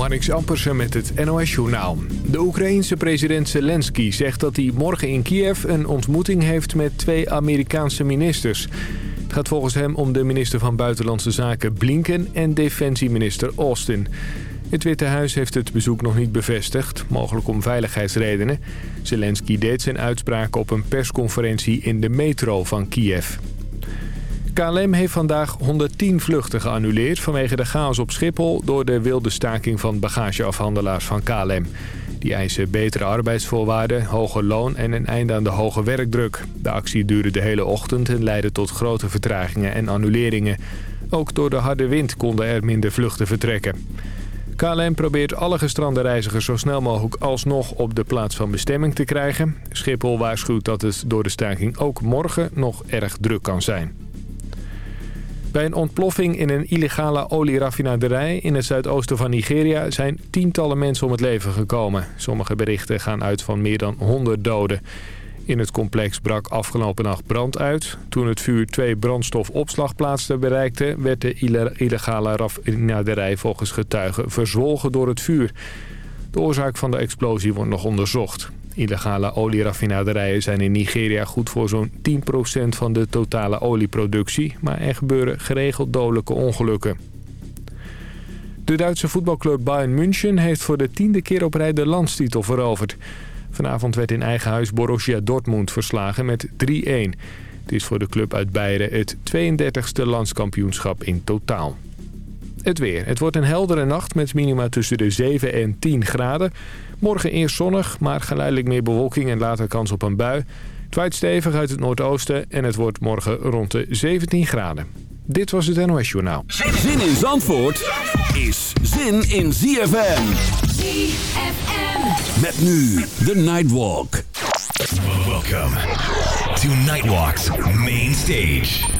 Marnix Ampersen met het NOS-journaal. De Oekraïense president Zelensky zegt dat hij morgen in Kiev een ontmoeting heeft met twee Amerikaanse ministers. Het gaat volgens hem om de minister van Buitenlandse Zaken Blinken en defensieminister Austin. Het Witte Huis heeft het bezoek nog niet bevestigd, mogelijk om veiligheidsredenen. Zelensky deed zijn uitspraak op een persconferentie in de metro van Kiev. KLM heeft vandaag 110 vluchten geannuleerd vanwege de chaos op Schiphol... door de wilde staking van bagageafhandelaars van KLM. Die eisen betere arbeidsvoorwaarden, hoger loon en een einde aan de hoge werkdruk. De actie duurde de hele ochtend en leidde tot grote vertragingen en annuleringen. Ook door de harde wind konden er minder vluchten vertrekken. KLM probeert alle gestrande reizigers zo snel mogelijk alsnog op de plaats van bestemming te krijgen. Schiphol waarschuwt dat het door de staking ook morgen nog erg druk kan zijn. Bij een ontploffing in een illegale olieraffinaderij in het zuidoosten van Nigeria zijn tientallen mensen om het leven gekomen. Sommige berichten gaan uit van meer dan 100 doden. In het complex brak afgelopen nacht brand uit. Toen het vuur twee brandstofopslagplaatsen bereikte... werd de illegale raffinaderij volgens getuigen verzwolgen door het vuur. De oorzaak van de explosie wordt nog onderzocht. Illegale olieraffinaderijen zijn in Nigeria goed voor zo'n 10% van de totale olieproductie. Maar er gebeuren geregeld dodelijke ongelukken. De Duitse voetbalclub Bayern München heeft voor de tiende keer op rij de landstitel veroverd. Vanavond werd in eigen huis Borussia Dortmund verslagen met 3-1. Het is voor de club uit Beieren het 32e landskampioenschap in totaal. Het weer. Het wordt een heldere nacht met minima tussen de 7 en 10 graden. Morgen eerst zonnig, maar geleidelijk meer bewolking en later kans op een bui. Het waait stevig uit het noordoosten en het wordt morgen rond de 17 graden. Dit was het NOS Journaal. Zin in Zandvoort is zin in ZFM. ZFM. Met nu de Nightwalk. Welkom to Nightwalk's main stage.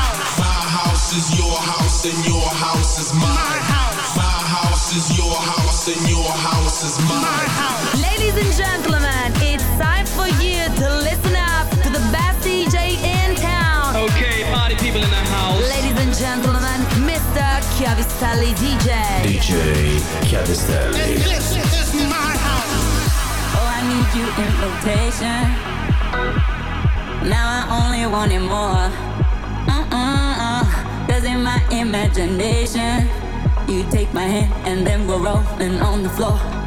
My house. Is your house, and your house is mine. My house. My house is your house, and your house is mine. My house. Ladies and gentlemen, it's time for you to listen up to the best DJ in town. Okay, party people in the house. Ladies and gentlemen, Mr. Chiavistelli DJ. DJ Chiavistelli. This is my house. Oh, I need you in rotation. Now I only want it more. Uh-uh-uh. In my imagination, you take my hand and then we're rolling on the floor.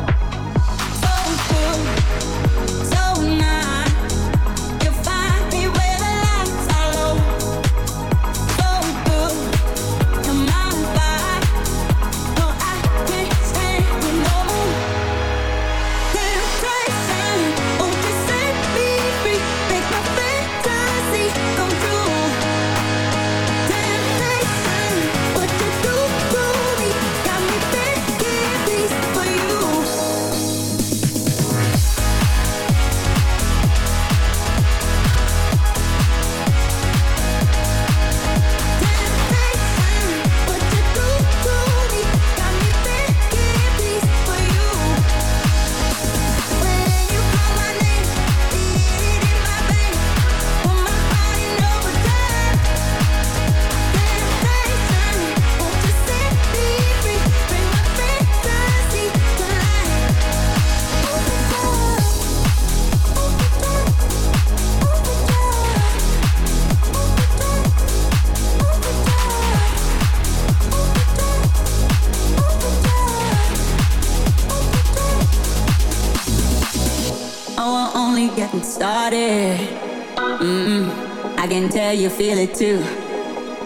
Too,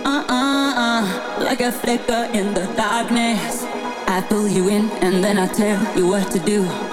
uh, uh uh, like a flicker in the darkness. I pull you in and then I tell you what to do.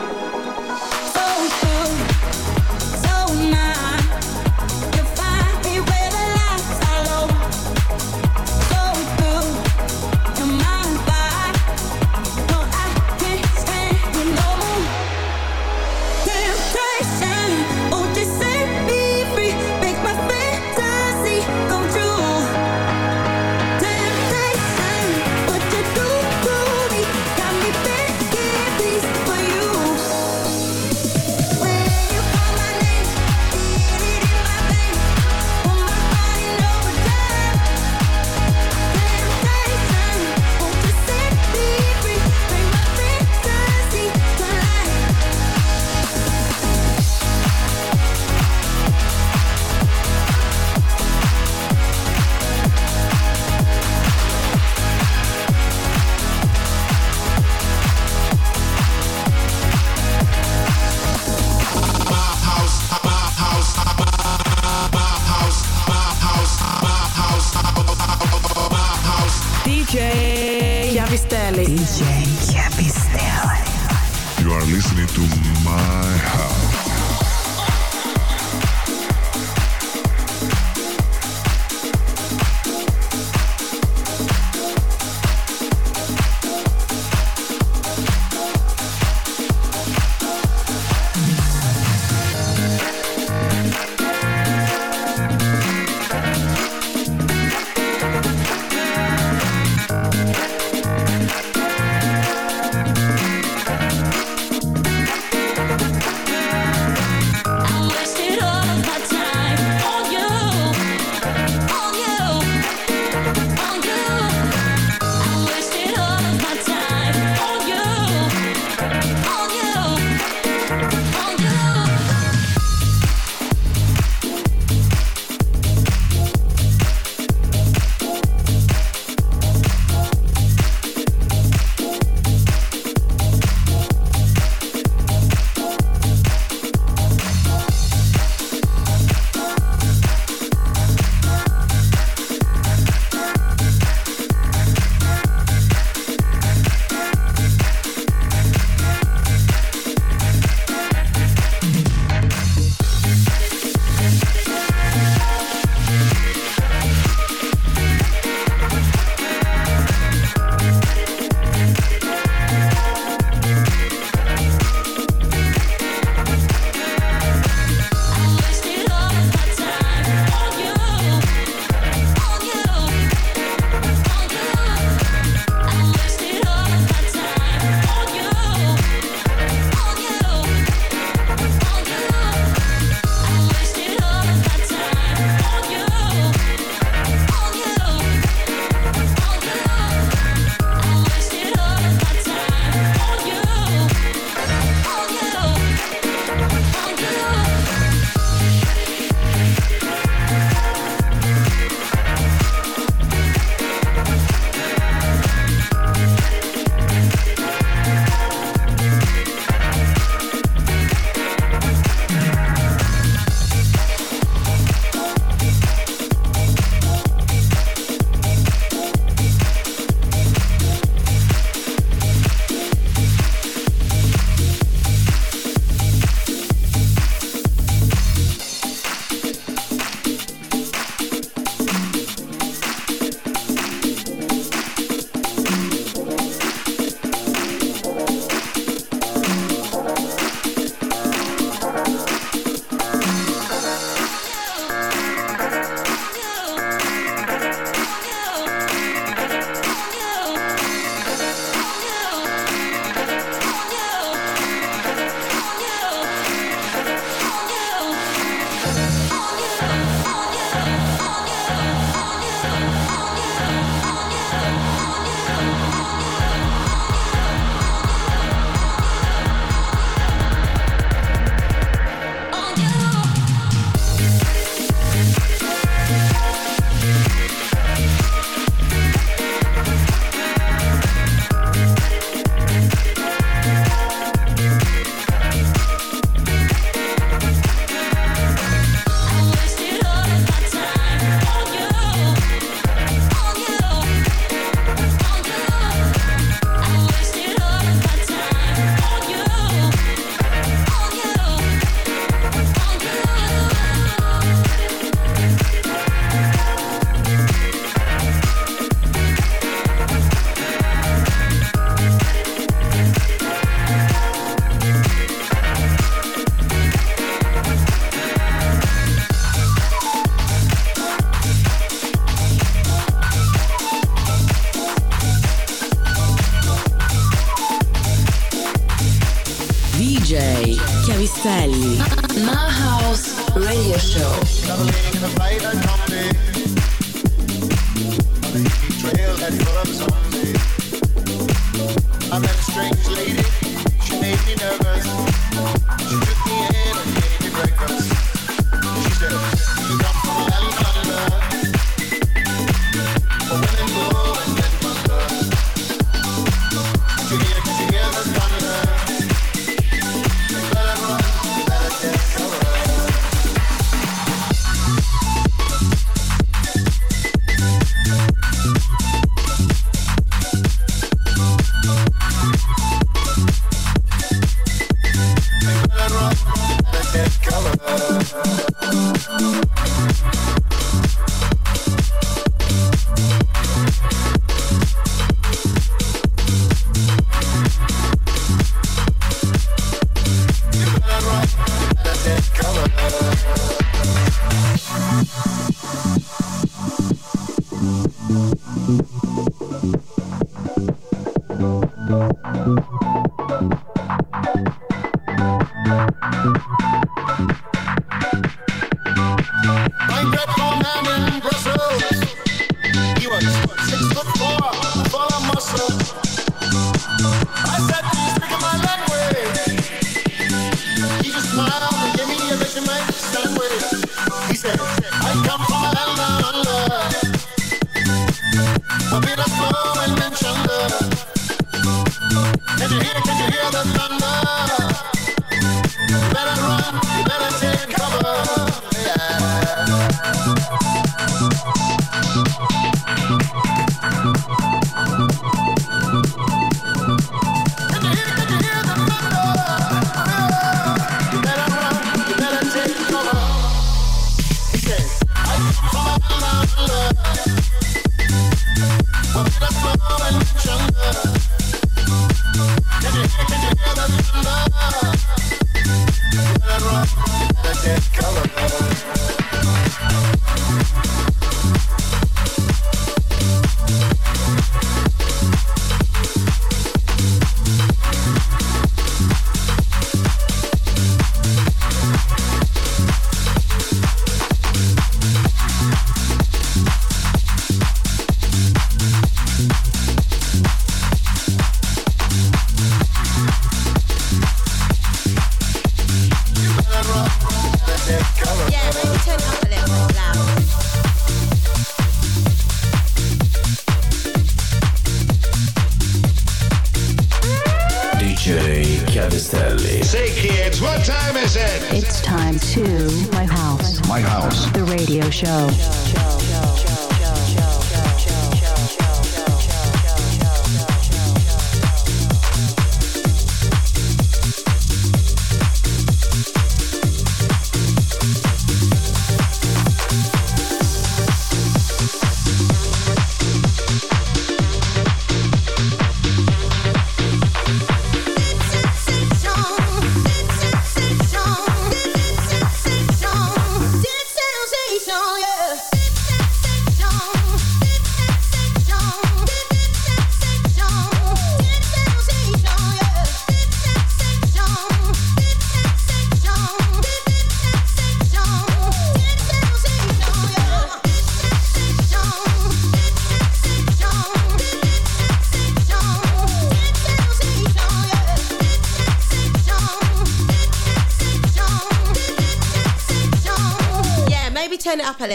Turn it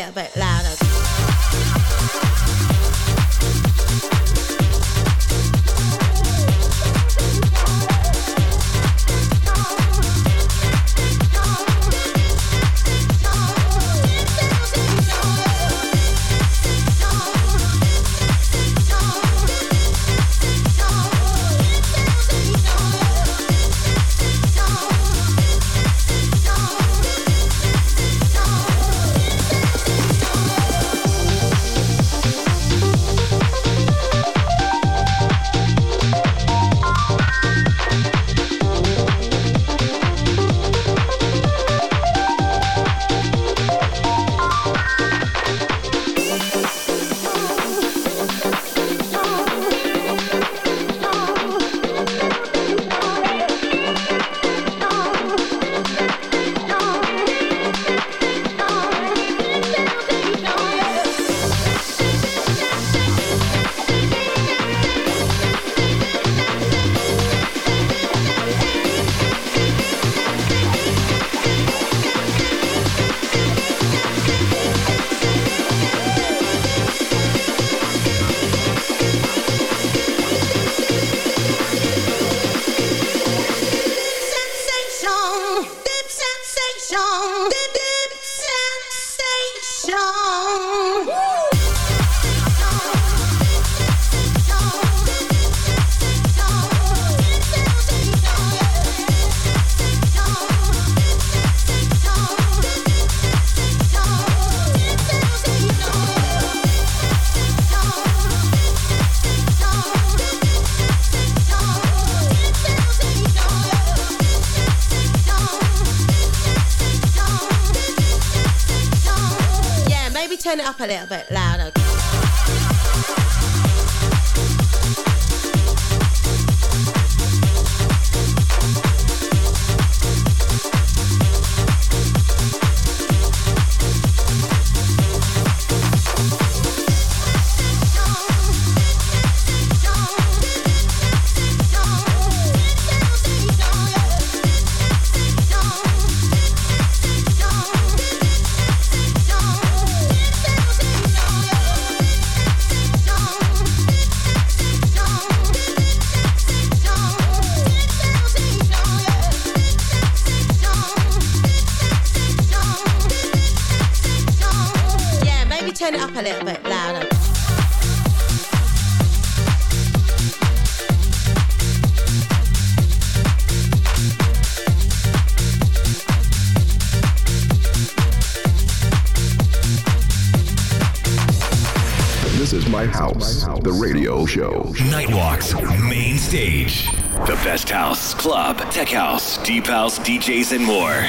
a little Phải 了 a little bit louder. This is my house, the radio show. Nightwalk's main stage. The best house, club, tech house, deep house, DJs, and more.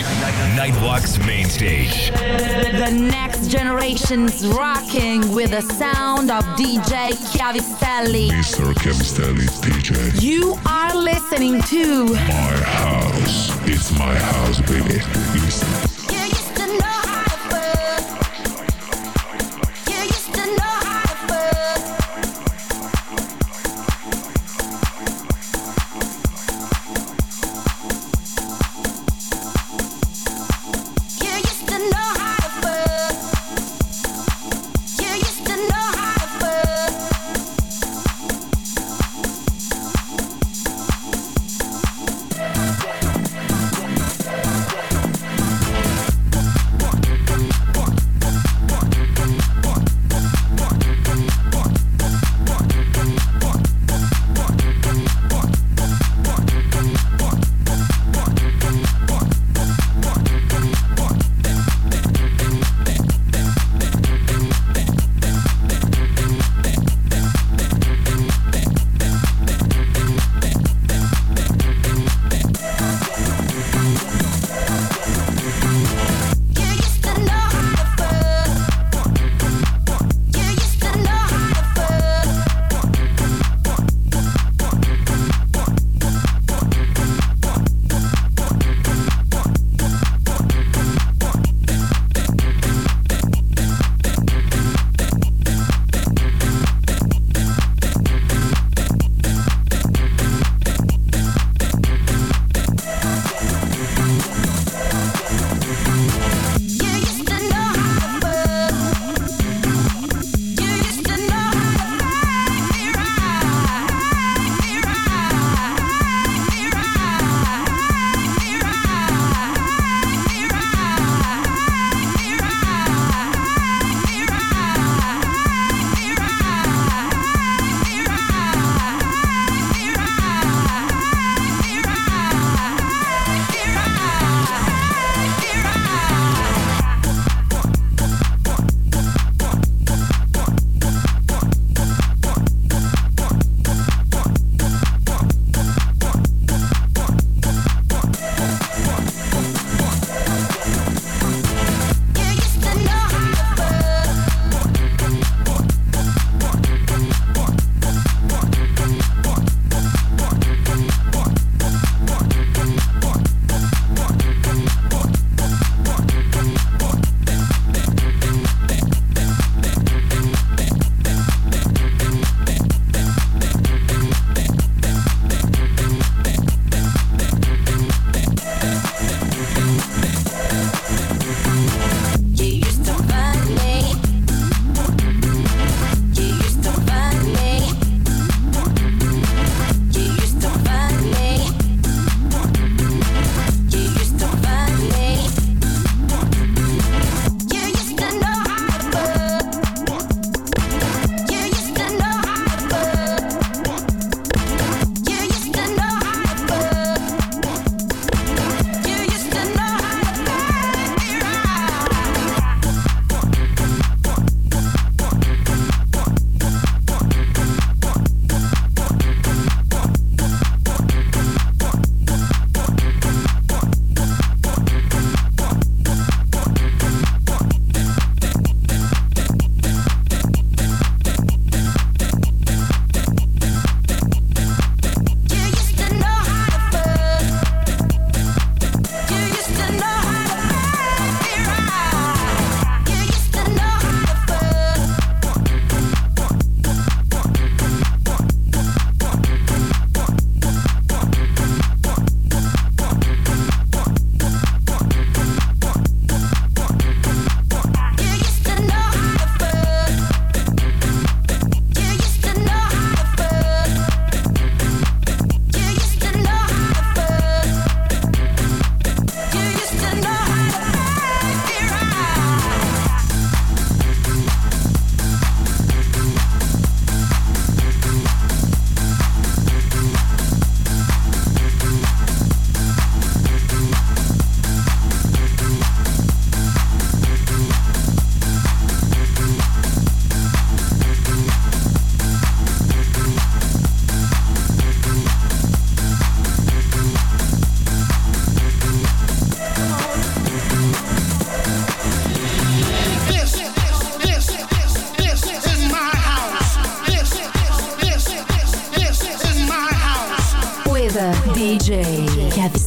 Nightwalk's main stage. The next generation's rocking with the sound of DJ Chiavistelli. Mr. Chiavistelli DJ. You are listening to My house. It's my house, baby. Listen.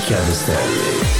Chiavistelli. Chiavistelli. Oh!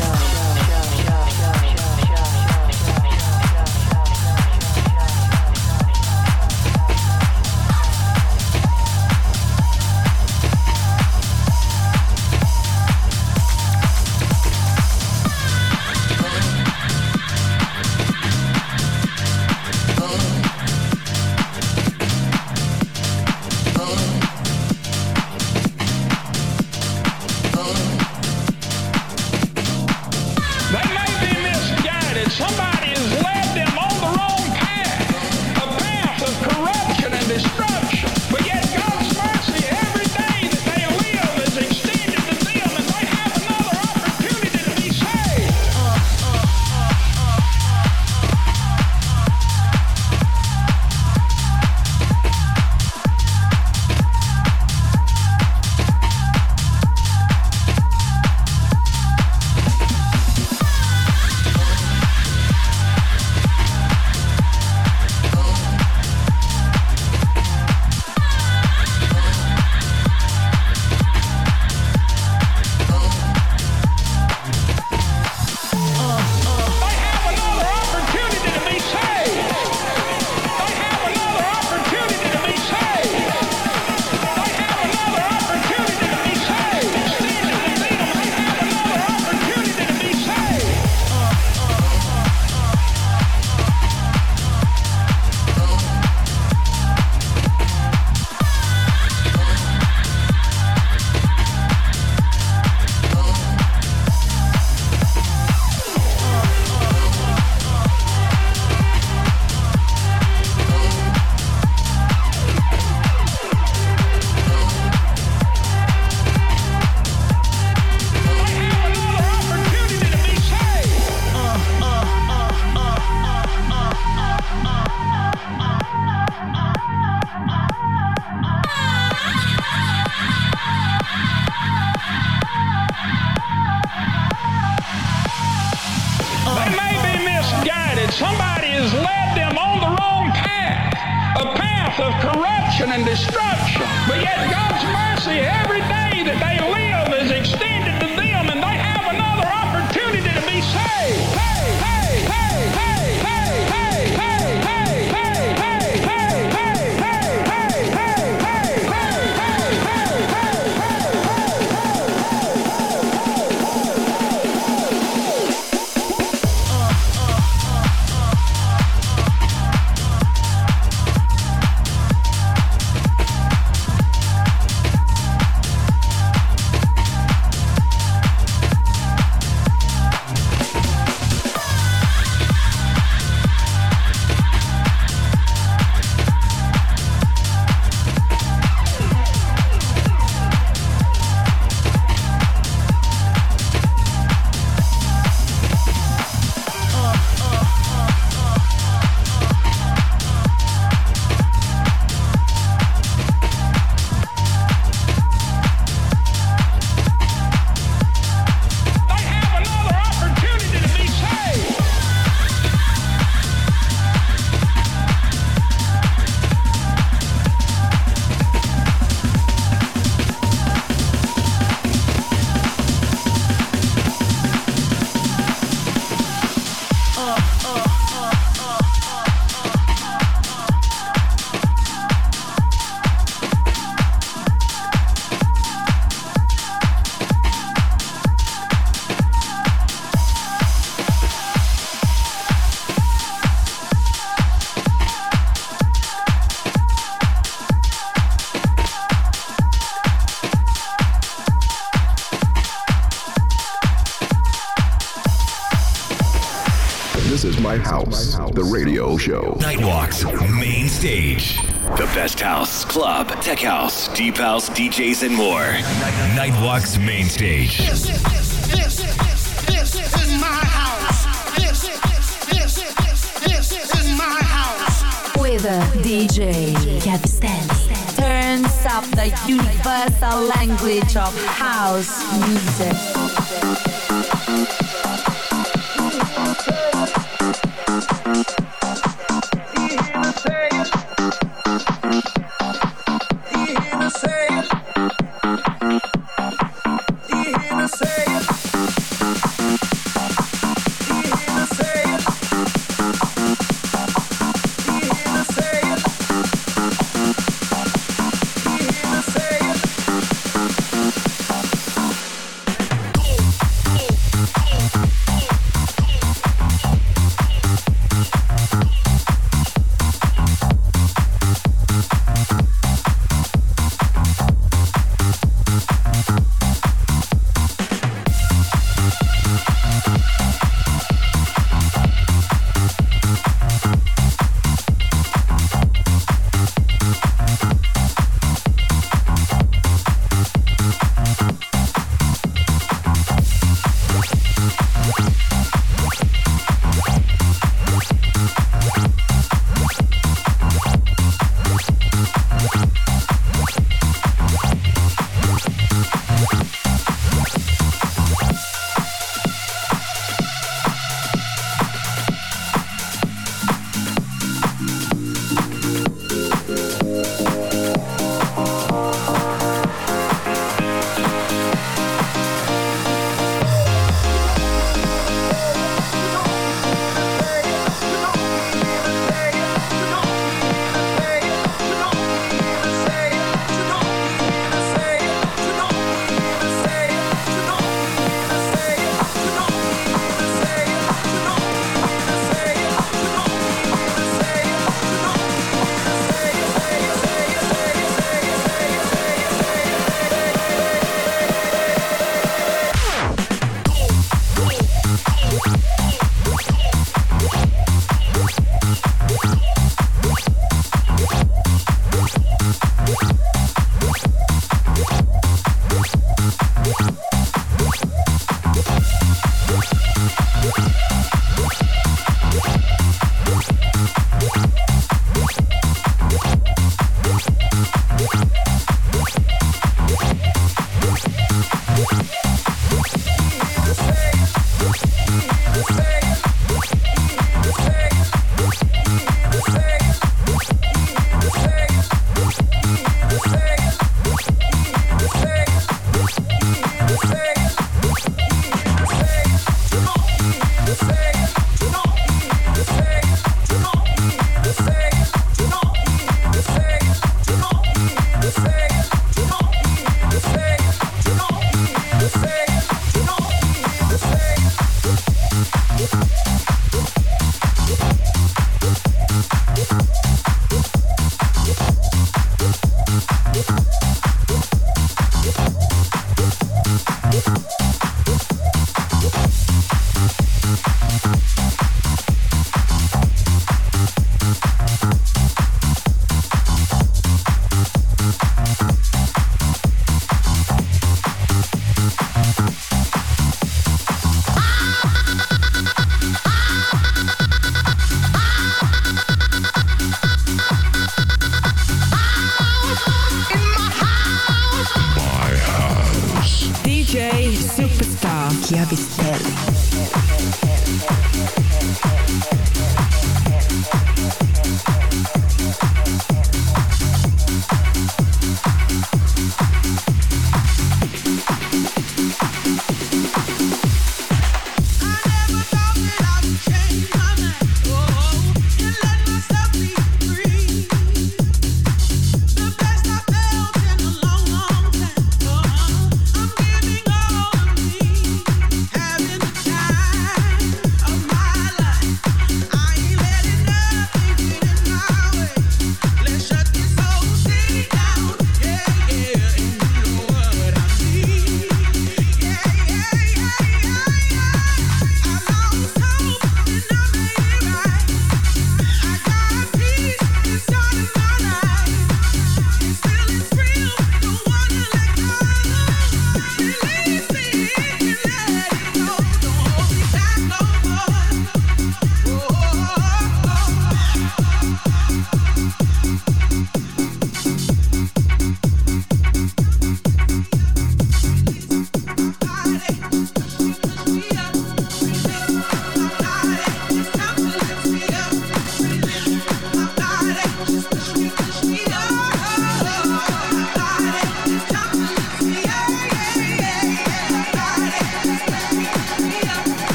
Deep house, DJs, and more. Nightwalk's main stage. This, this, this this is my house. This, this, this is my house. With a DJ Chiavistelli. Turns up the universal language of house music.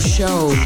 Show.